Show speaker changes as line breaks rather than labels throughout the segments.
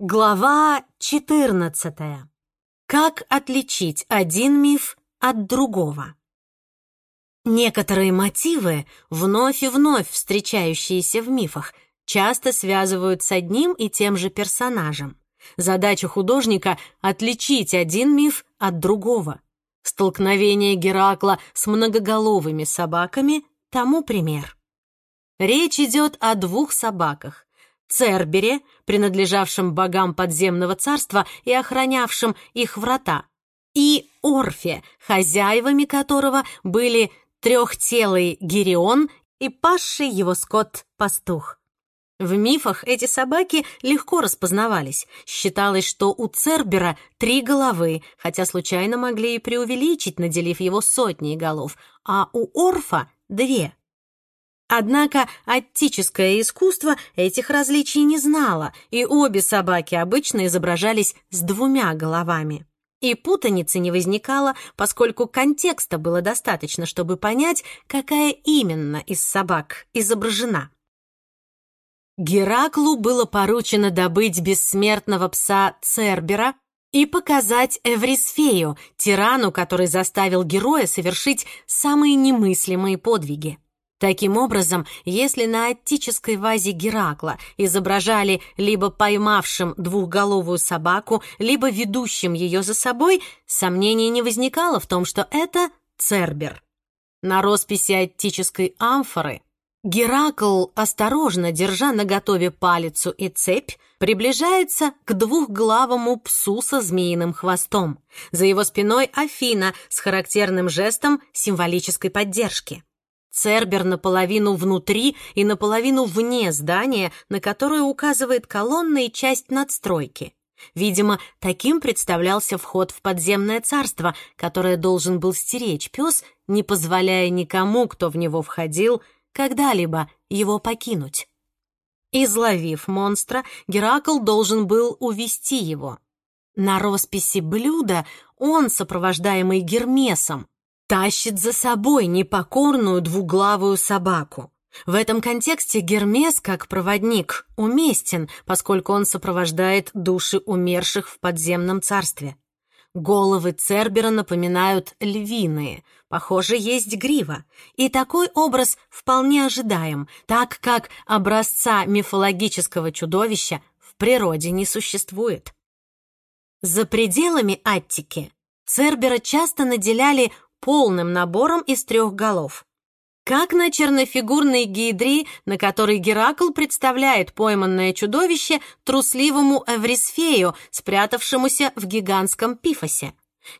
Глава 14. Как отличить один миф от другого? Некоторые мотивы, вновь и вновь встречающиеся в мифах, часто связывают с одним и тем же персонажем. Задача художника — отличить один миф от другого. Столкновение Геракла с многоголовыми собаками — тому пример. Речь идет о двух собаках Цербере, принадлежавшем богам подземного царства и охранявшим их врата, и Орфе, хозяевами которого были трехтелый Гирион и пасший его скот-пастух. В мифах эти собаки легко распознавались. Считалось, что у Цербера три головы, хотя случайно могли и преувеличить, наделив его сотней голов, а у Орфа — две. Однако оттическое искусство этих различий не знало, и обе собаки обычно изображались с двумя головами. И путаницы не возникало, поскольку контекста было достаточно, чтобы понять, какая именно из собак изображена. Гераклу было поручено добыть бессмертного пса Цербера и показать Эврисфею, тирану, который заставил героя совершить самые немыслимые подвиги. Таким образом, если на аттической вазе Геракла изображали либо поймавшим двухголовую собаку, либо ведущим ее за собой, сомнений не возникало в том, что это Цербер. На росписи аттической амфоры Геракл, осторожно держа наготове палицу и цепь, приближается к двухглавому псу со змеиным хвостом. За его спиной Афина с характерным жестом символической поддержки. Цербер наполовину внутри и наполовину вне здания, на которое указывает колонна и часть надстройки. Видимо, таким представлялся вход в подземное царство, которое должен был стеречь пес, не позволяя никому, кто в него входил, когда-либо его покинуть. Изловив монстра, Геракл должен был увести его. На росписи блюда он, сопровождаемый Гермесом, тащит за собой непокорную двуглавую собаку. В этом контексте Гермес, как проводник, уместен, поскольку он сопровождает души умерших в подземном царстве. Головы Цербера напоминают львиные, похоже, есть грива. И такой образ вполне ожидаем, так как образца мифологического чудовища в природе не существует. За пределами Аттики Цербера часто наделяли полным набором из трех голов. Как на чернофигурной гидре, на которой Геракл представляет пойманное чудовище трусливому Эврисфею, спрятавшемуся в гигантском пифосе.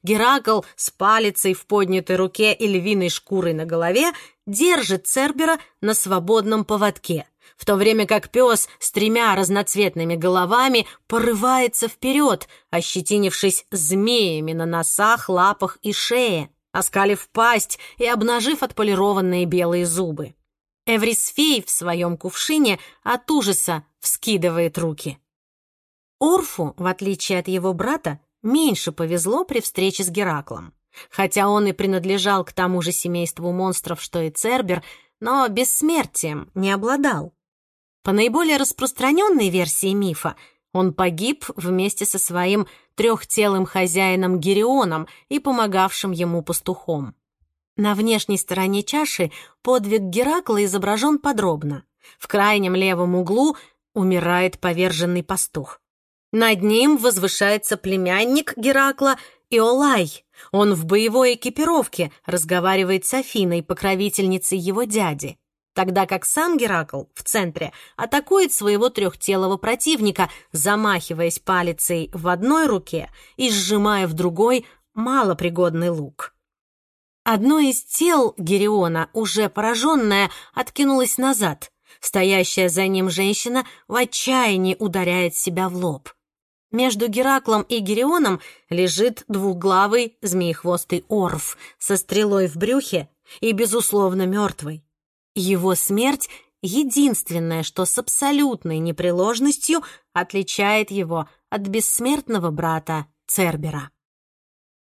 Геракл с палицей в поднятой руке и львиной шкурой на голове держит Цербера на свободном поводке, в то время как пес с тремя разноцветными головами порывается вперед, ощетинившись змеями на носах, лапах и шее оскалив пасть и обнажив отполированные белые зубы. Эврисфей в своем кувшине от ужаса вскидывает руки. Орфу, в отличие от его брата, меньше повезло при встрече с Гераклом. Хотя он и принадлежал к тому же семейству монстров, что и Цербер, но бессмертием не обладал. По наиболее распространенной версии мифа, он погиб вместе со своим трехтелым хозяином Герионом и помогавшим ему пастухом. На внешней стороне чаши подвиг Геракла изображен подробно. В крайнем левом углу умирает поверженный пастух. Над ним возвышается племянник Геракла Иолай. Он в боевой экипировке разговаривает с Афиной, покровительницей его дяди тогда как сам Геракл в центре атакует своего трехтелого противника, замахиваясь палицей в одной руке и сжимая в другой малопригодный лук. Одно из тел Гериона, уже пораженное, откинулось назад. Стоящая за ним женщина в отчаянии ударяет себя в лоб. Между Гераклом и Герионом лежит двухглавый змеехвостый Орф со стрелой в брюхе и, безусловно, мертвый. Его смерть — единственное, что с абсолютной непреложностью отличает его от бессмертного брата Цербера.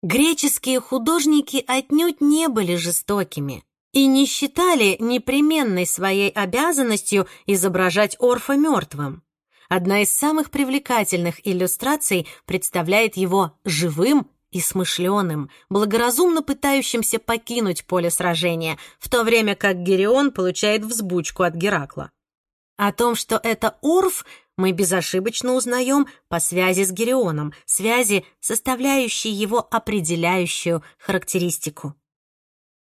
Греческие художники отнюдь не были жестокими и не считали непременной своей обязанностью изображать Орфа мертвым. Одна из самых привлекательных иллюстраций представляет его живым и смышленым, благоразумно пытающимся покинуть поле сражения, в то время как Герион получает взбучку от Геракла. О том, что это Орф, мы безошибочно узнаем по связи с Герионом, связи, составляющей его определяющую характеристику.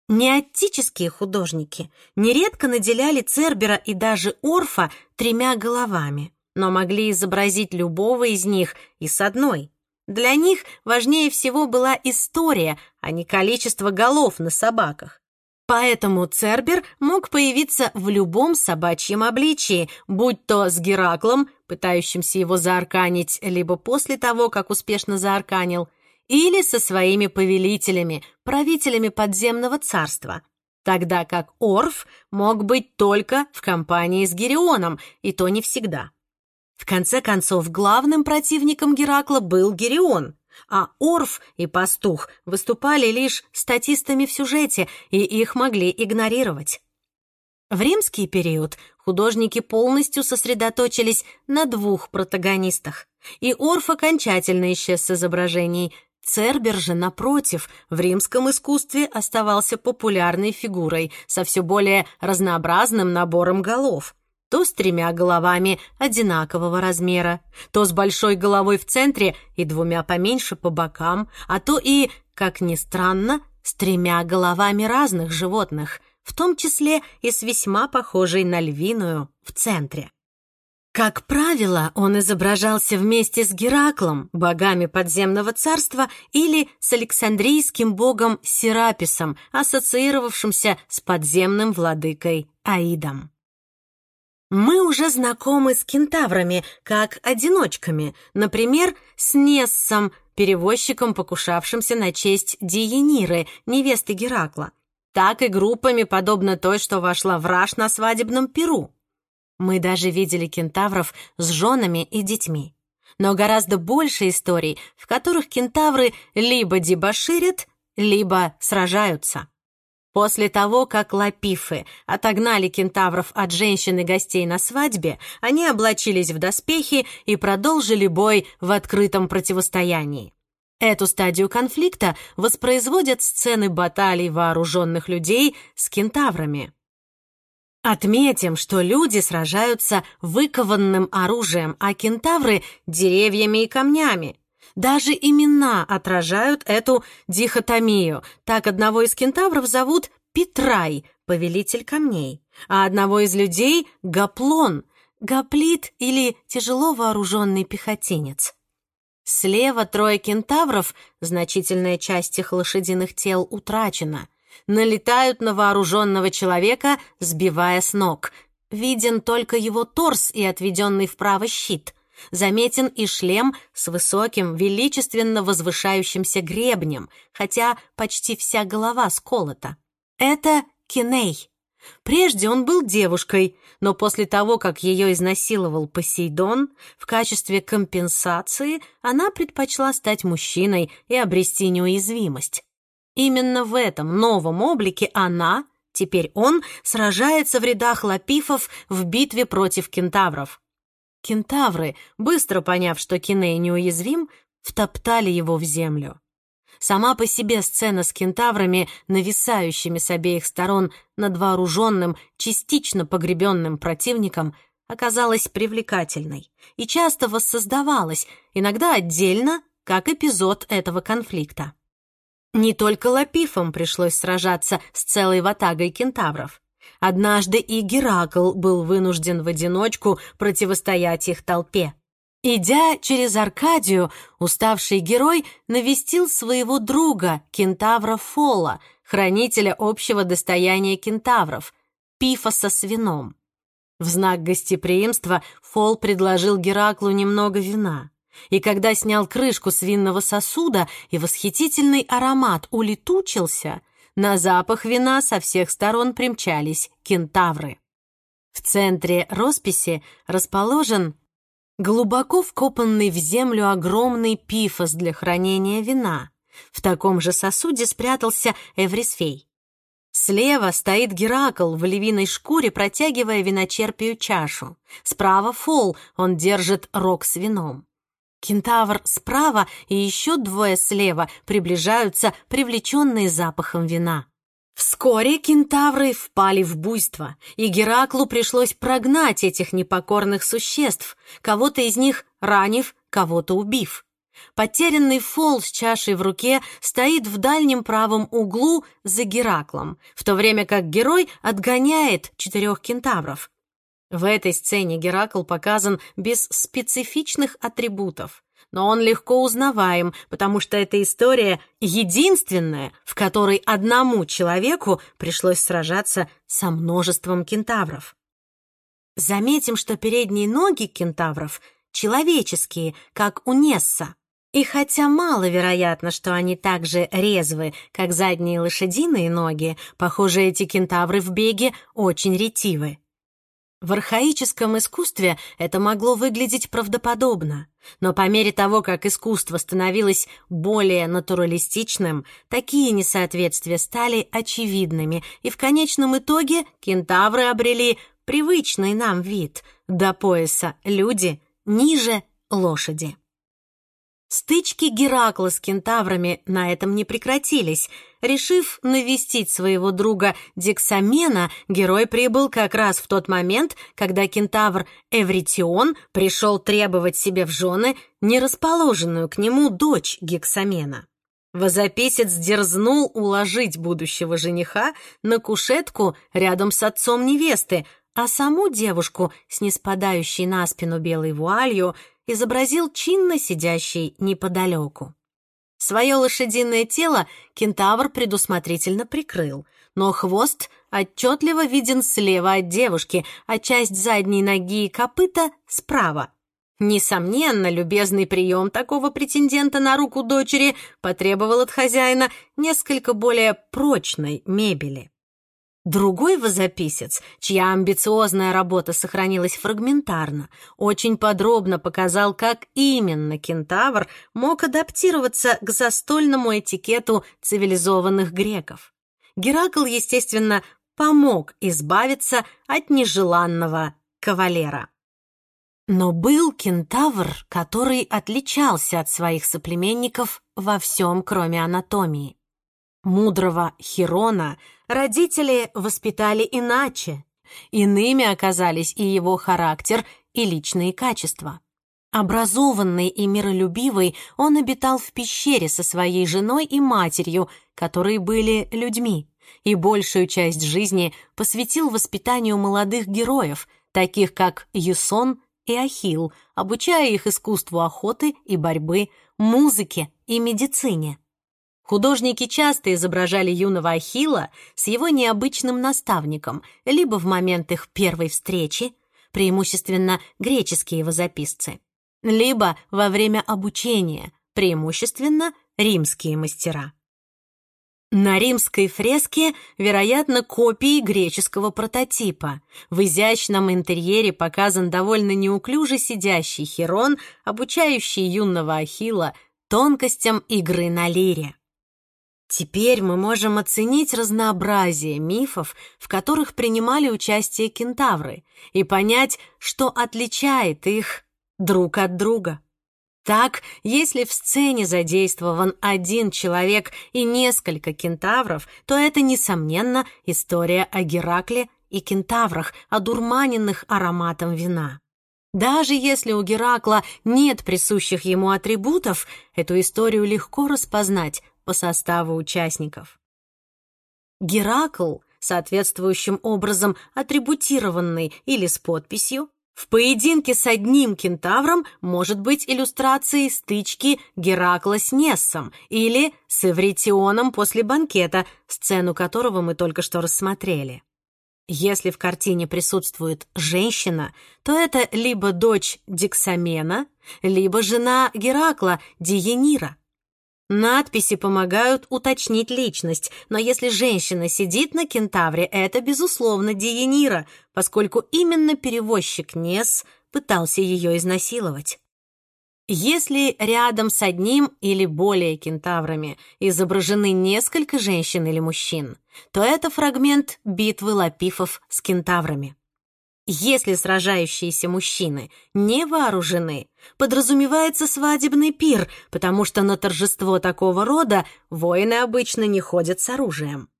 Неотические художники нередко наделяли Цербера и даже Орфа тремя головами, но могли изобразить любого из них и с одной. Для них важнее всего была история, а не количество голов на собаках. Поэтому Цербер мог появиться в любом собачьем обличии, будь то с Гераклом, пытающимся его заарканить, либо после того, как успешно заарканил, или со своими повелителями, правителями подземного царства, тогда как Орф мог быть только в компании с Герионом, и то не всегда. В конце концов, главным противником Геракла был Герион, а Орф и Пастух выступали лишь статистами в сюжете, и их могли игнорировать. В римский период художники полностью сосредоточились на двух протагонистах, и Орф окончательно исчез с изображений. Цербер же, напротив, в римском искусстве оставался популярной фигурой со все более разнообразным набором голов — то с тремя головами одинакового размера, то с большой головой в центре и двумя поменьше по бокам, а то и, как ни странно, с тремя головами разных животных, в том числе и с весьма похожей на львиную в центре. Как правило, он изображался вместе с Гераклом, богами подземного царства, или с Александрийским богом Сераписом, ассоциировавшимся с подземным владыкой Аидом. Мы уже знакомы с кентаврами, как одиночками, например, с Нессом, перевозчиком, покушавшимся на честь Диениры, невесты Геракла, так и группами, подобно той, что вошла в раж на свадебном Перу. Мы даже видели кентавров с женами и детьми. Но гораздо больше историй, в которых кентавры либо дебоширят, либо сражаются. После того, как лапифы отогнали кентавров от женщин и гостей на свадьбе, они облачились в доспехи и продолжили бой в открытом противостоянии. Эту стадию конфликта воспроизводят сцены баталий вооруженных людей с кентаврами. Отметим, что люди сражаются выкованным оружием, а кентавры — деревьями и камнями. Даже имена отражают эту дихотомию. Так одного из кентавров зовут Петрай, повелитель камней, а одного из людей — Гаплон, гоплит или тяжело вооруженный пехотинец. Слева трое кентавров, значительная часть их лошадиных тел утрачена, налетают на вооруженного человека, сбивая с ног. Виден только его торс и отведенный вправо щит — Заметен и шлем с высоким, величественно возвышающимся гребнем, хотя почти вся голова сколота. Это Киней. Прежде он был девушкой, но после того, как ее изнасиловал Посейдон, в качестве компенсации она предпочла стать мужчиной и обрести неуязвимость. Именно в этом новом облике она, теперь он, сражается в рядах лапифов в битве против кентавров. Кентавры, быстро поняв, что Киней неуязвим, втоптали его в землю. Сама по себе сцена с кентаврами, нависающими с обеих сторон над вооруженным, частично погребенным противником, оказалась привлекательной и часто воссоздавалась, иногда отдельно, как эпизод этого конфликта. Не только Лапифам пришлось сражаться с целой ватагой кентавров. Однажды и Геракл был вынужден в одиночку противостоять их толпе. Идя через Аркадию, уставший герой навестил своего друга, кентавра Фола, хранителя общего достояния кентавров, Пифоса с вином. В знак гостеприимства Фол предложил Гераклу немного вина. И когда снял крышку с винного сосуда и восхитительный аромат улетучился — на запах вина со всех сторон примчались кентавры. В центре росписи расположен глубоко вкопанный в землю огромный пифос для хранения вина. В таком же сосуде спрятался Эврисфей. Слева стоит Геракл в львиной шкуре, протягивая виночерпию чашу. Справа Фол, он держит рог с вином. Кентавр справа и еще двое слева приближаются, привлеченные запахом вина. Вскоре кентавры впали в буйство, и Гераклу пришлось прогнать этих непокорных существ, кого-то из них ранив, кого-то убив. Потерянный фол с чашей в руке стоит в дальнем правом углу за Гераклом, в то время как герой отгоняет четырех кентавров. В этой сцене Геракл показан без специфичных атрибутов, но он легко узнаваем, потому что эта история единственная, в которой одному человеку пришлось сражаться со множеством кентавров. Заметим, что передние ноги кентавров человеческие, как у Несса. И хотя маловероятно, что они так же резвы, как задние лошадиные ноги, похоже, эти кентавры в беге очень ретивы. В архаическом искусстве это могло выглядеть правдоподобно, но по мере того, как искусство становилось более натуралистичным, такие несоответствия стали очевидными, и в конечном итоге кентавры обрели привычный нам вид до пояса люди ниже лошади. Стычки Геракла с кентаврами на этом не прекратились. Решив навестить своего друга Диксамена, герой прибыл как раз в тот момент, когда кентавр Эвритион пришел требовать себе в жены нерасположенную к нему дочь Гексамена. Возописец дерзнул уложить будущего жениха на кушетку рядом с отцом невесты, а саму девушку с неспадающей на спину белой вуалью изобразил чинно сидящий неподалеку. Свое лошадиное тело кентавр предусмотрительно прикрыл, но хвост отчетливо виден слева от девушки, а часть задней ноги и копыта справа. Несомненно, любезный прием такого претендента на руку дочери потребовал от хозяина несколько более прочной мебели. Другой возописец, чья амбициозная работа сохранилась фрагментарно, очень подробно показал, как именно кентавр мог адаптироваться к застольному этикету цивилизованных греков. Геракл, естественно, помог избавиться от нежеланного кавалера. Но был кентавр, который отличался от своих соплеменников во всем, кроме анатомии. Мудрого Хирона родители воспитали иначе. Иными оказались и его характер, и личные качества. Образованный и миролюбивый, он обитал в пещере со своей женой и матерью, которые были людьми, и большую часть жизни посвятил воспитанию молодых героев, таких как Юсон и Ахилл, обучая их искусству охоты и борьбы, музыке и медицине. Художники часто изображали юного Ахилла с его необычным наставником, либо в момент их первой встречи, преимущественно греческие его записцы, либо во время обучения, преимущественно римские мастера. На римской фреске, вероятно, копии греческого прототипа. В изящном интерьере показан довольно неуклюже сидящий Херон, обучающий юного Ахилла тонкостям игры на лире. Теперь мы можем оценить разнообразие мифов, в которых принимали участие кентавры, и понять, что отличает их друг от друга. Так, если в сцене задействован один человек и несколько кентавров, то это, несомненно, история о Геракле и кентаврах, одурманенных ароматом вина. Даже если у Геракла нет присущих ему атрибутов, эту историю легко распознать по составу участников. Геракл, соответствующим образом атрибутированный или с подписью, в поединке с одним кентавром может быть иллюстрацией стычки Геракла с Нессом или с Эвритионом после банкета, сцену которого мы только что рассмотрели. Если в картине присутствует женщина, то это либо дочь Диксамена, либо жена Геракла, Диенира. Надписи помогают уточнить личность, но если женщина сидит на кентавре, это, безусловно, Диенира, поскольку именно перевозчик Нес пытался ее изнасиловать. Если рядом с одним или более кентаврами изображены несколько женщин или мужчин, то это фрагмент битвы лапифов с кентаврами. Если сражающиеся мужчины не вооружены, подразумевается свадебный пир, потому что на торжество такого рода воины обычно не ходят с оружием.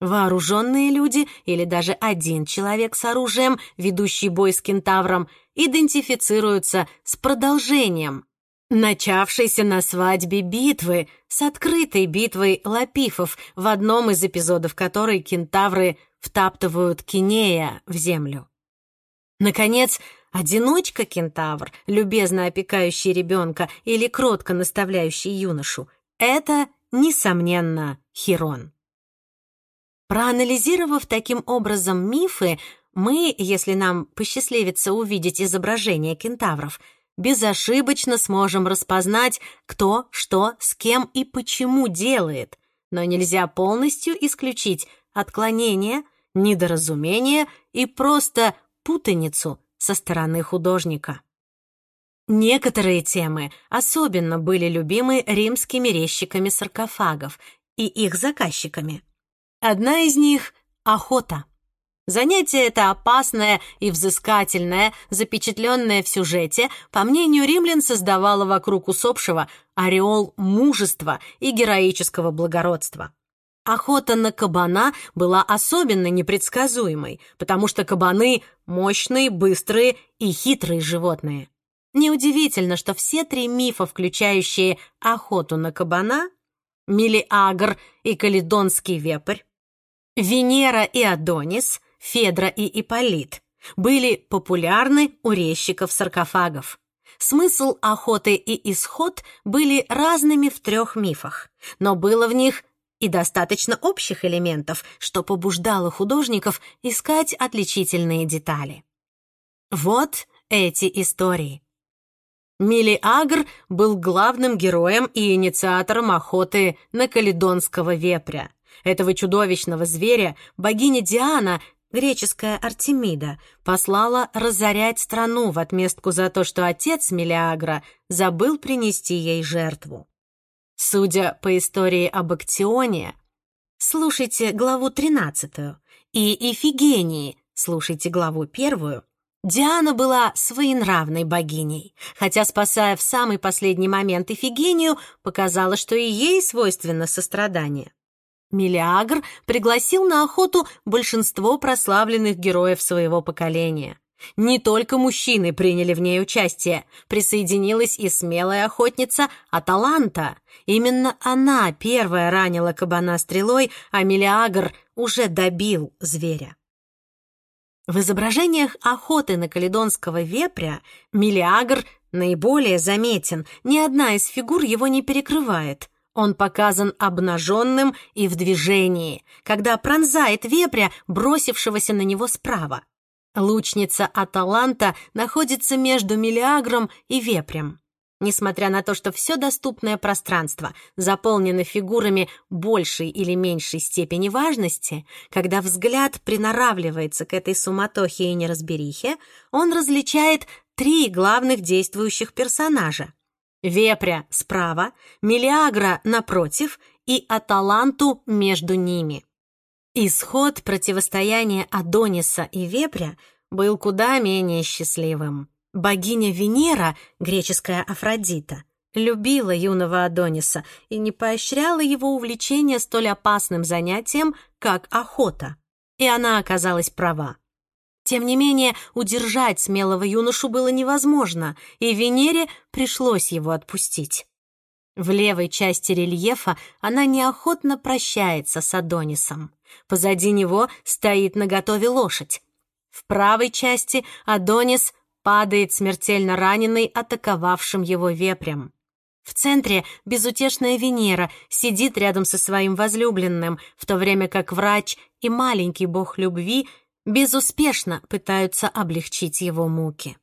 Вооруженные люди или даже один человек с оружием, ведущий бой с кентавром, идентифицируются с продолжением, начавшейся на свадьбе битвы, с открытой битвой лапифов, в одном из эпизодов которой кентавры втаптывают Кинея в землю. Наконец, одиночка-кентавр, любезно опекающий ребенка или кротко наставляющий юношу, это, несомненно, Хирон. Проанализировав таким образом мифы, мы, если нам посчастливится увидеть изображение кентавров, безошибочно сможем распознать, кто, что, с кем и почему делает, но нельзя полностью исключить отклонения, недоразумения и просто путаницу со стороны художника. Некоторые темы особенно были любимы римскими резчиками саркофагов и их заказчиками. Одна из них — охота. Занятие это опасное и взыскательное, запечатленное в сюжете, по мнению римлян, создавало вокруг усопшего ореол мужества и героического благородства. Охота на кабана была особенно непредсказуемой, потому что кабаны — мощные, быстрые и хитрые животные. Неудивительно, что все три мифа, включающие охоту на кабана, Мелиагр и Каледонский вепрь, Венера и Адонис, Федра и Ипполит, были популярны у резчиков-саркофагов. Смысл охоты и исход были разными в трех мифах, но было в них и достаточно общих элементов, что побуждало художников искать отличительные детали. Вот эти истории. Милиагр был главным героем и инициатором охоты на каледонского вепря. Этого чудовищного зверя богиня Диана, греческая Артемида, послала разорять страну в отместку за то, что отец Мелиагра забыл принести ей жертву. Судя по истории об Актионе, слушайте главу 13, и Ифигении, слушайте главу 1, Диана была своенравной богиней, хотя, спасая в самый последний момент Ифигению, показала, что и ей свойственно сострадание. Мелиагр пригласил на охоту большинство прославленных героев своего поколения. Не только мужчины приняли в ней участие, присоединилась и смелая охотница Аталанта. Именно она первая ранила кабана стрелой, а Мелиагр уже добил зверя. В изображениях охоты на каледонского вепря Мелиагр наиболее заметен, ни одна из фигур его не перекрывает. Он показан обнаженным и в движении, когда пронзает вепря, бросившегося на него справа. Лучница Аталанта находится между Мелиагром и Вепрем. Несмотря на то, что все доступное пространство заполнено фигурами большей или меньшей степени важности, когда взгляд приноравливается к этой суматохе и неразберихе, он различает три главных действующих персонажа. Вепря справа, Мелиагра напротив и Аталанту между ними. Исход противостояния Адониса и Вепря был куда менее счастливым. Богиня Венера, греческая Афродита, любила юного Адониса и не поощряла его увлечение столь опасным занятием, как охота. И она оказалась права. Тем не менее, удержать смелого юношу было невозможно, и Венере пришлось его отпустить. В левой части рельефа она неохотно прощается с Адонисом. Позади него стоит наготове лошадь. В правой части Адонис падает смертельно раненый атаковавшим его вепрем. В центре безутешная Венера сидит рядом со своим возлюбленным, в то время как врач и маленький бог любви безуспешно пытаются облегчить его муки.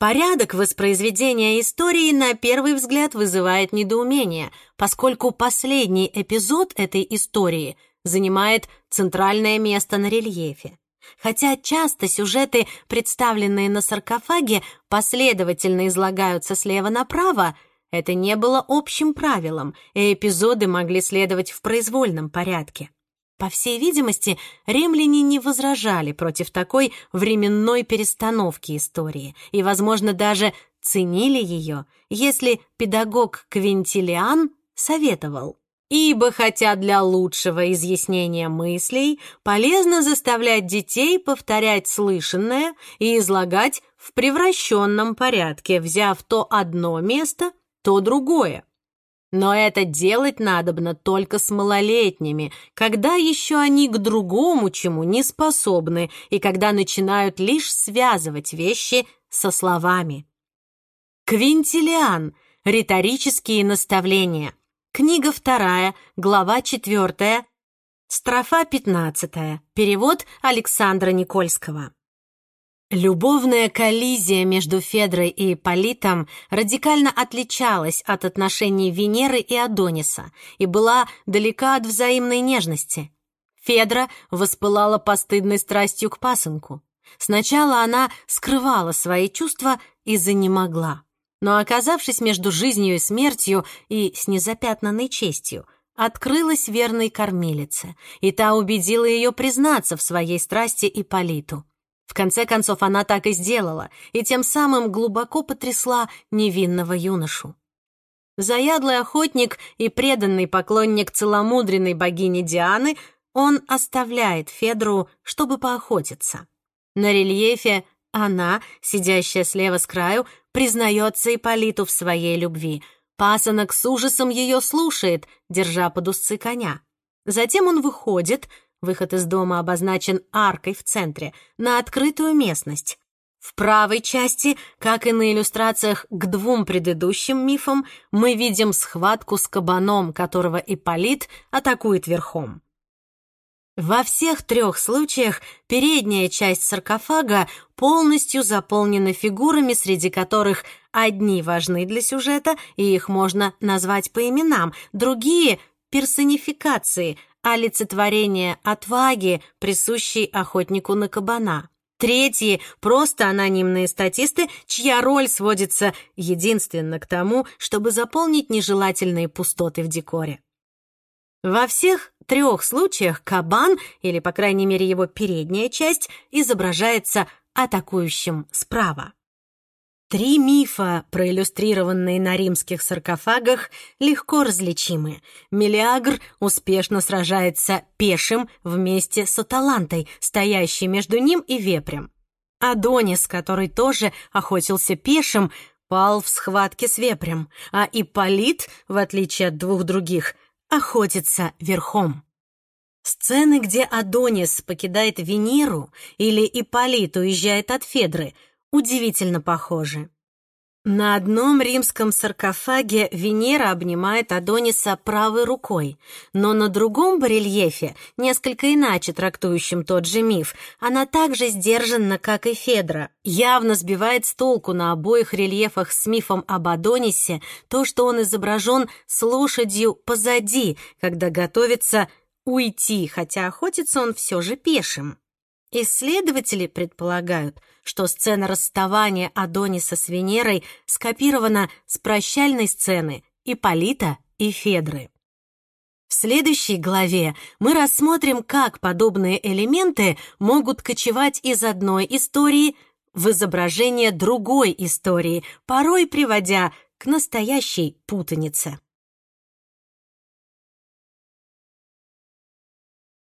Порядок воспроизведения истории на первый взгляд вызывает недоумение, поскольку последний эпизод этой истории занимает центральное место на рельефе. Хотя часто сюжеты, представленные на саркофаге, последовательно излагаются слева направо, это не было общим правилом, и эпизоды могли следовать в произвольном порядке. По всей видимости, римляне не возражали против такой временной перестановки истории и, возможно, даже ценили ее, если педагог Квинтилиан советовал. Ибо хотя для лучшего изъяснения мыслей полезно заставлять детей повторять слышанное и излагать в превращенном порядке, взяв то одно место, то другое. Но это делать надобно только с малолетними, когда еще они к другому чему не способны и когда начинают лишь связывать вещи со словами. Квинтилиан. Риторические наставления. Книга вторая, глава четвертая, строфа пятнадцатая. Перевод Александра Никольского. Любовная коллизия между Федрой и Политом радикально отличалась от отношений Венеры и Адониса и была далека от взаимной нежности. Федра воспылала постыдной страстью к пасынку. Сначала она скрывала свои чувства и занемогла. Но, оказавшись между жизнью и смертью и с незапятнанной честью, открылась верной кормилице, и та убедила ее признаться в своей страсти и Политу. В конце концов, она так и сделала, и тем самым глубоко потрясла невинного юношу. Заядлый охотник и преданный поклонник целомудренной богини Дианы, он оставляет Федру, чтобы поохотиться. На рельефе она, сидящая слева с краю, признается Ипполиту в своей любви. Пасынок с ужасом ее слушает, держа под узцы коня. Затем он выходит — Выход из дома обозначен аркой в центре, на открытую местность. В правой части, как и на иллюстрациях к двум предыдущим мифам, мы видим схватку с кабаном, которого Ипполит атакует верхом. Во всех трех случаях передняя часть саркофага полностью заполнена фигурами, среди которых одни важны для сюжета, и их можно назвать по именам, другие — персонификации — олицетворение отваги, присущей охотнику на кабана. Третьи — просто анонимные статисты, чья роль сводится единственно к тому, чтобы заполнить нежелательные пустоты в декоре. Во всех трех случаях кабан, или, по крайней мере, его передняя часть, изображается атакующим справа. Три мифа, проиллюстрированные на римских саркофагах, легко различимы. Мелиагр успешно сражается пешим вместе с Аталантой, стоящей между ним и вепрем. Адонис, который тоже охотился пешим, пал в схватке с вепрем, а Ипполит, в отличие от двух других, охотится верхом. Сцены, где Адонис покидает Венеру или Ипполит уезжает от Федры — удивительно похожи. На одном римском саркофаге Венера обнимает Адониса правой рукой, но на другом барельефе, несколько иначе трактующем тот же миф, она также сдержанна, как и Федра. Явно сбивает с толку на обоих рельефах с мифом об Адонисе то, что он изображен с лошадью позади, когда готовится уйти, хотя охотится он все же пешим. Исследователи предполагают, что сцена расставания Адониса с Венерой скопирована с прощальной сцены Ипполита и Федры. В следующей главе мы рассмотрим, как подобные элементы могут кочевать из одной истории в изображение другой истории, порой приводя к настоящей путанице.